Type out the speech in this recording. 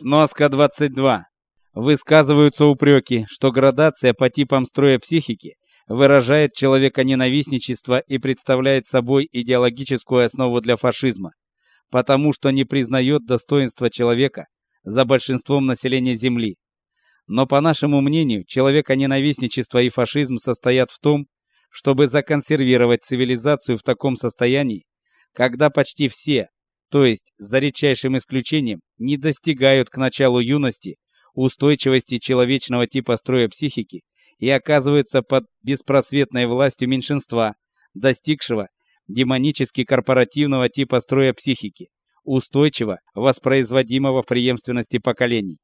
Сноска 22. Высказываются упреки, что градация по типам строя психики выражает человеконенавистничество и представляет собой идеологическую основу для фашизма, потому что не признает достоинства человека за большинством населения Земли. Но по нашему мнению, человеконенавистничество и фашизм состоят в том, чтобы законсервировать цивилизацию в таком состоянии, когда почти все, то есть за редчайшим исключением, не достигают к началу юности устойчивости человечного типа строя психики и оказываются под беспросветной властью меньшинства, достигшего демонически корпоративного типа строя психики, устойчиво воспроизводимого в преемственности поколений.